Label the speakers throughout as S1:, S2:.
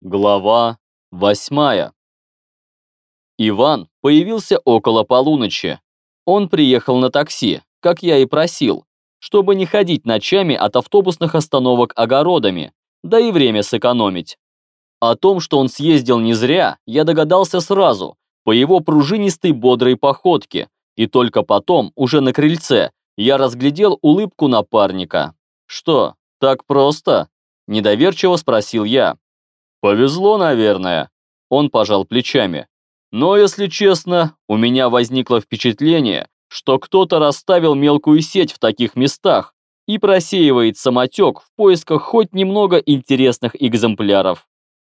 S1: Глава восьмая. Иван появился около полуночи. Он приехал на такси, как я и просил, чтобы не ходить ночами от автобусных остановок огородами, да и время сэкономить. О том, что он съездил не зря, я догадался сразу, по его пружинистой бодрой походке, и только потом, уже на крыльце, я разглядел улыбку напарника. «Что, так просто?» – недоверчиво спросил я. Повезло, наверное. Он пожал плечами. Но, если честно, у меня возникло впечатление, что кто-то расставил мелкую сеть в таких местах и просеивает самотек в поисках хоть немного интересных экземпляров.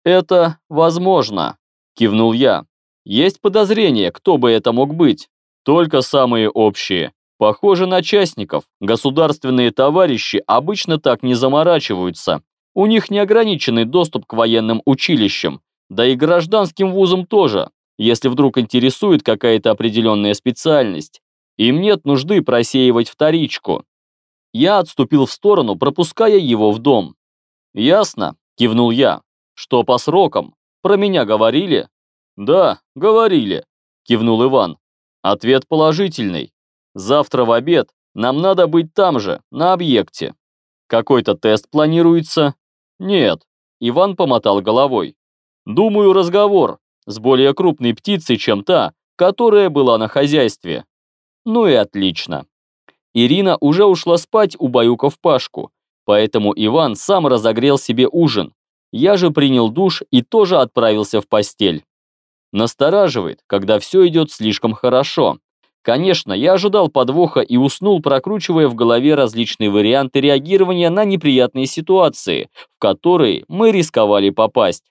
S1: Это возможно, кивнул я. Есть подозрение, кто бы это мог быть. Только самые общие. Похоже на частников. Государственные товарищи обычно так не заморачиваются. У них неограниченный доступ к военным училищам, да и гражданским вузам тоже, если вдруг интересует какая-то определенная специальность. Им нет нужды просеивать вторичку. Я отступил в сторону, пропуская его в дом. «Ясно», – кивнул я. «Что по срокам? Про меня говорили?» «Да, говорили», – кивнул Иван. Ответ положительный. Завтра в обед нам надо быть там же, на объекте. Какой-то тест планируется. «Нет», – Иван помотал головой. «Думаю, разговор с более крупной птицей, чем та, которая была на хозяйстве». Ну и отлично. Ирина уже ушла спать, убаюкав Пашку, поэтому Иван сам разогрел себе ужин. Я же принял душ и тоже отправился в постель. Настораживает, когда все идет слишком хорошо. Конечно, я ожидал подвоха и уснул, прокручивая в голове различные варианты реагирования на неприятные ситуации, в которые мы рисковали попасть.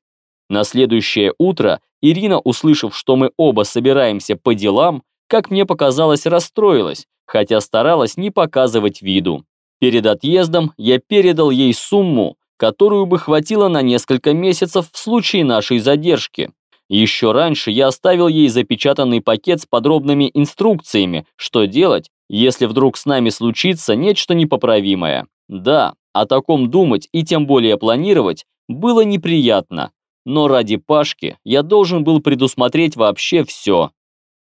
S1: На следующее утро Ирина, услышав, что мы оба собираемся по делам, как мне показалось, расстроилась, хотя старалась не показывать виду. Перед отъездом я передал ей сумму, которую бы хватило на несколько месяцев в случае нашей задержки. Еще раньше я оставил ей запечатанный пакет с подробными инструкциями, что делать, если вдруг с нами случится нечто непоправимое. Да, о таком думать и тем более планировать было неприятно, но ради Пашки я должен был предусмотреть вообще все.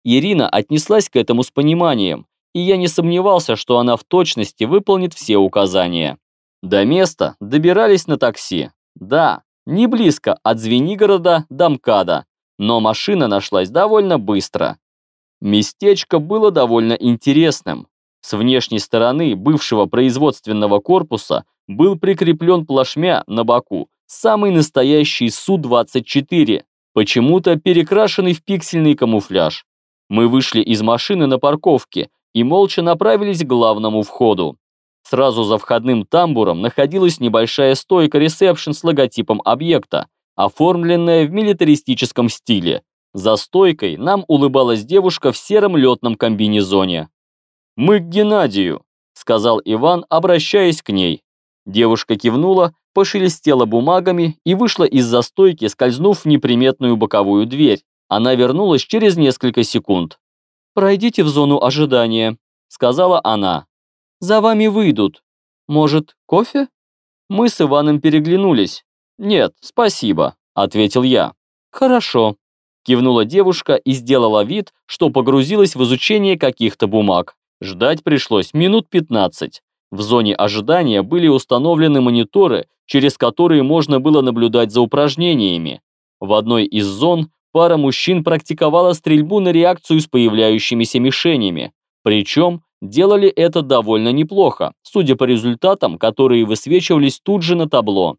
S1: Ирина отнеслась к этому с пониманием, и я не сомневался, что она в точности выполнит все указания. До места добирались на такси. Да, не близко от Звенигорода до МКАДа, но машина нашлась довольно быстро. Местечко было довольно интересным. С внешней стороны бывшего производственного корпуса был прикреплен плашмя на боку самый настоящий Су-24, почему-то перекрашенный в пиксельный камуфляж. Мы вышли из машины на парковке и молча направились к главному входу. Сразу за входным тамбуром находилась небольшая стойка ресепшн с логотипом объекта, оформленная в милитаристическом стиле. За стойкой нам улыбалась девушка в сером летном комбинезоне. «Мы к Геннадию», — сказал Иван, обращаясь к ней. Девушка кивнула, пошелестела бумагами и вышла из застойки, скользнув в неприметную боковую дверь. Она вернулась через несколько секунд. «Пройдите в зону ожидания», — сказала она. «За вами выйдут. Может, кофе?» Мы с Иваном переглянулись. «Нет, спасибо», — ответил я. «Хорошо», — кивнула девушка и сделала вид, что погрузилась в изучение каких-то бумаг. Ждать пришлось минут 15. В зоне ожидания были установлены мониторы, через которые можно было наблюдать за упражнениями. В одной из зон пара мужчин практиковала стрельбу на реакцию с появляющимися мишенями. Причем делали это довольно неплохо, судя по результатам, которые высвечивались тут же на табло.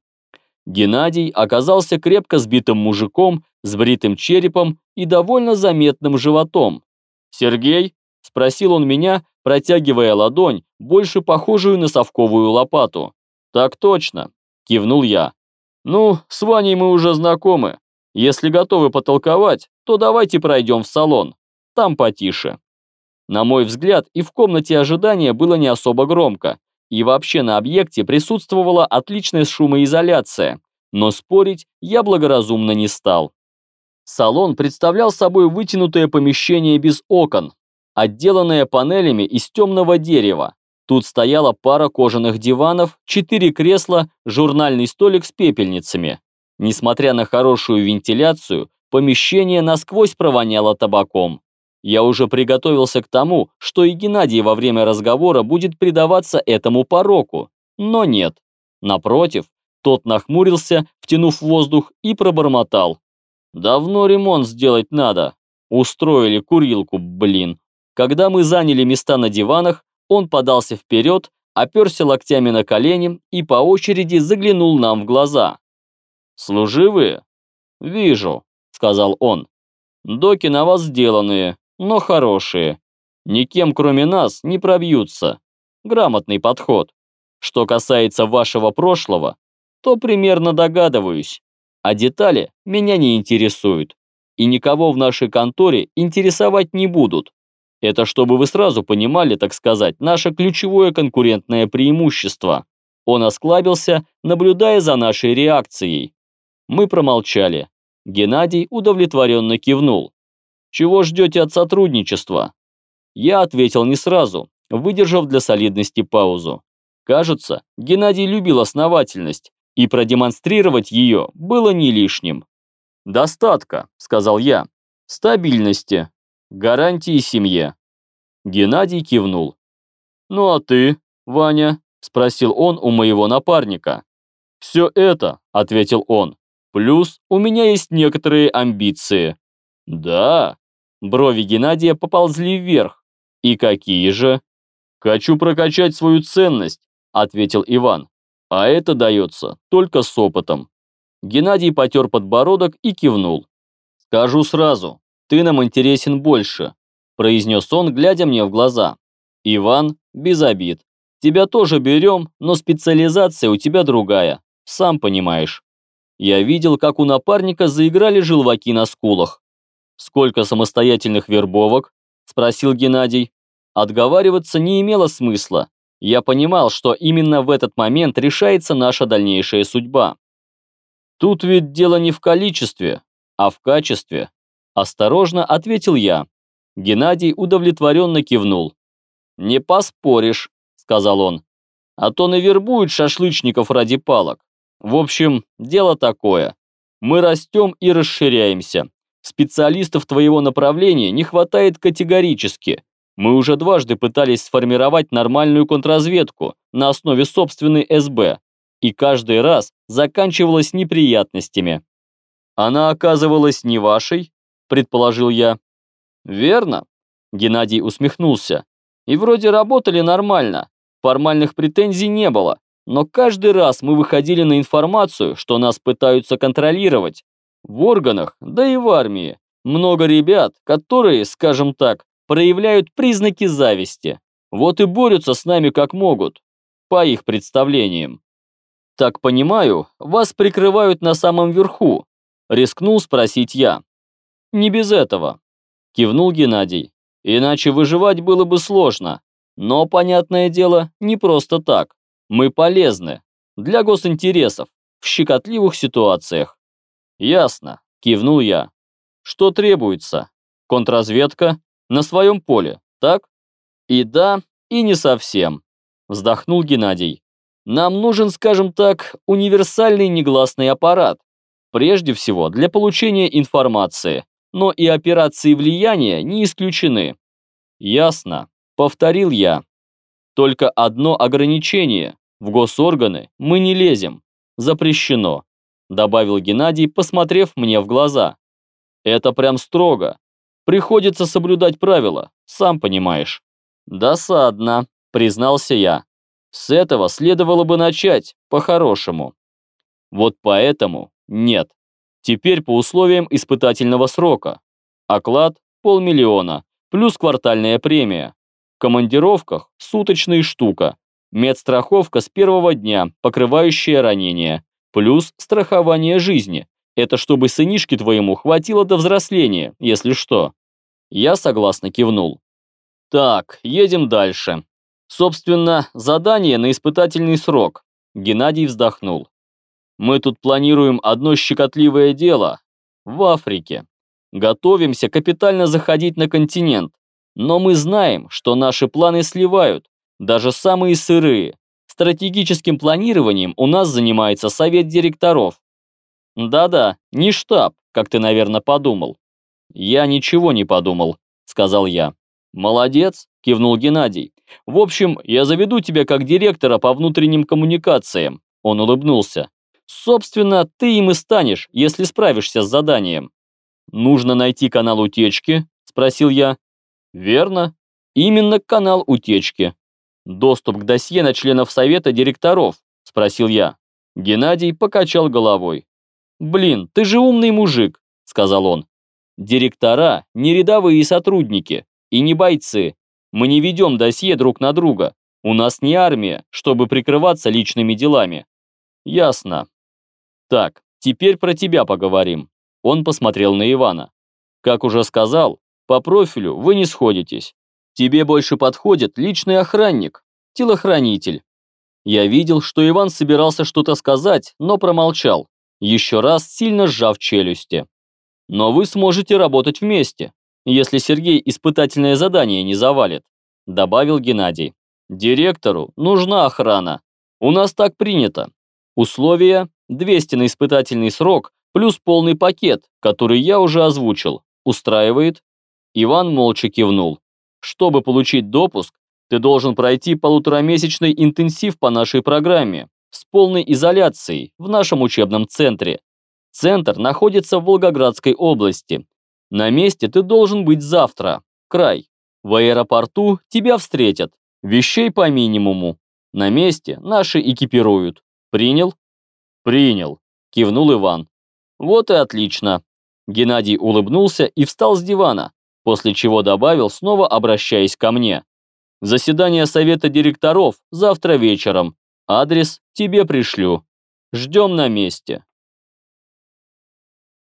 S1: Геннадий оказался крепко сбитым мужиком с бритым черепом и довольно заметным животом. «Сергей?» – спросил он меня, протягивая ладонь, больше похожую на совковую лопату. «Так точно», – кивнул я. «Ну, с Ваней мы уже знакомы. Если готовы потолковать, то давайте пройдем в салон. Там потише». На мой взгляд, и в комнате ожидания было не особо громко, и вообще на объекте присутствовала отличная шумоизоляция, но спорить я благоразумно не стал. Салон представлял собой вытянутое помещение без окон, отделанное панелями из темного дерева. Тут стояла пара кожаных диванов, четыре кресла, журнальный столик с пепельницами. Несмотря на хорошую вентиляцию, помещение насквозь провоняло табаком. Я уже приготовился к тому, что и Геннадий во время разговора будет предаваться этому пороку, но нет. Напротив, тот нахмурился, втянув воздух, и пробормотал. «Давно ремонт сделать надо. Устроили курилку, блин». Когда мы заняли места на диванах, он подался вперед, оперся локтями на колени и по очереди заглянул нам в глаза. «Служивые?» «Вижу», — сказал он. «Доки на вас сделанные, но хорошие. Никем, кроме нас, не пробьются. Грамотный подход. Что касается вашего прошлого, то примерно догадываюсь. А детали меня не интересуют. И никого в нашей конторе интересовать не будут. Это чтобы вы сразу понимали, так сказать, наше ключевое конкурентное преимущество. Он осклабился, наблюдая за нашей реакцией. Мы промолчали. Геннадий удовлетворенно кивнул. «Чего ждете от сотрудничества?» Я ответил не сразу, выдержав для солидности паузу. Кажется, Геннадий любил основательность, и продемонстрировать ее было не лишним. «Достатка», — сказал я, — «стабильности, гарантии семье». Геннадий кивнул. «Ну а ты, Ваня?» – спросил он у моего напарника. «Все это», – ответил он, – «плюс у меня есть некоторые амбиции». «Да?» Брови Геннадия поползли вверх. «И какие же?» «Хочу прокачать свою ценность», – ответил Иван. «А это дается только с опытом». Геннадий потер подбородок и кивнул. «Скажу сразу, ты нам интересен больше», – произнес он, глядя мне в глаза. «Иван, без обид. Тебя тоже берем, но специализация у тебя другая, сам понимаешь». Я видел, как у напарника заиграли желваки на скулах. «Сколько самостоятельных вербовок?» – спросил Геннадий. Отговариваться не имело смысла. Я понимал, что именно в этот момент решается наша дальнейшая судьба. Тут ведь дело не в количестве, а в качестве. Осторожно ответил я. Геннадий удовлетворенно кивнул. «Не поспоришь», — сказал он. «А то навербуют шашлычников ради палок. В общем, дело такое. Мы растем и расширяемся. Специалистов твоего направления не хватает категорически. Мы уже дважды пытались сформировать нормальную контрразведку на основе собственной СБ, и каждый раз заканчивалась неприятностями. Она оказывалась не вашей, предположил я. Верно, Геннадий усмехнулся. И вроде работали нормально, формальных претензий не было, но каждый раз мы выходили на информацию, что нас пытаются контролировать. В органах, да и в армии. Много ребят, которые, скажем так, проявляют признаки зависти. Вот и борются с нами как могут, по их представлениям. «Так понимаю, вас прикрывают на самом верху», – рискнул спросить я. «Не без этого», – кивнул Геннадий. «Иначе выживать было бы сложно. Но, понятное дело, не просто так. Мы полезны. Для госинтересов. В щекотливых ситуациях». «Ясно», – кивнул я. «Что требуется? Контрразведка? На своем поле, так?» «И да, и не совсем», – вздохнул Геннадий. Нам нужен, скажем так, универсальный негласный аппарат. Прежде всего, для получения информации, но и операции влияния не исключены. Ясно, повторил я. Только одно ограничение. В госорганы мы не лезем. Запрещено, добавил Геннадий, посмотрев мне в глаза. Это прям строго. Приходится соблюдать правила, сам понимаешь. Досадно, признался я. С этого следовало бы начать, по-хорошему. Вот поэтому нет. Теперь по условиям испытательного срока. Оклад – полмиллиона, плюс квартальная премия. В командировках – суточная штука. Медстраховка с первого дня, покрывающая ранения. Плюс страхование жизни. Это чтобы сынишке твоему хватило до взросления, если что. Я согласно кивнул. Так, едем дальше. Собственно, задание на испытательный срок. Геннадий вздохнул. Мы тут планируем одно щекотливое дело. В Африке. Готовимся капитально заходить на континент. Но мы знаем, что наши планы сливают, даже самые сырые. Стратегическим планированием у нас занимается совет директоров. Да-да, не штаб, как ты, наверное, подумал. Я ничего не подумал, сказал я. Молодец, кивнул Геннадий. В общем, я заведу тебя как директора по внутренним коммуникациям. Он улыбнулся. Собственно, ты им и станешь, если справишься с заданием. Нужно найти канал утечки, спросил я. Верно, именно канал утечки. Доступ к досье на членов совета директоров, спросил я. Геннадий покачал головой. «Блин, ты же умный мужик», — сказал он. «Директора не рядовые сотрудники и не бойцы. Мы не ведем досье друг на друга. У нас не армия, чтобы прикрываться личными делами». «Ясно. Так, теперь про тебя поговорим». Он посмотрел на Ивана. «Как уже сказал, по профилю вы не сходитесь. Тебе больше подходит личный охранник, телохранитель. Я видел, что Иван собирался что-то сказать, но промолчал, еще раз сильно сжав челюсти. Но вы сможете работать вместе, если Сергей испытательное задание не завалит, добавил Геннадий. Директору нужна охрана. У нас так принято. Условия 200 на испытательный срок плюс полный пакет, который я уже озвучил. Устраивает? Иван молча кивнул. Чтобы получить допуск, ты должен пройти полуторамесячный интенсив по нашей программе с полной изоляцией в нашем учебном центре. Центр находится в Волгоградской области. На месте ты должен быть завтра. Край. В аэропорту тебя встретят. Вещей по минимуму. На месте наши экипируют. Принял? Принял, кивнул Иван. Вот и отлично. Геннадий улыбнулся и встал с дивана, после чего добавил, снова обращаясь ко мне. Заседание совета директоров завтра вечером. Адрес тебе пришлю. Ждем на месте.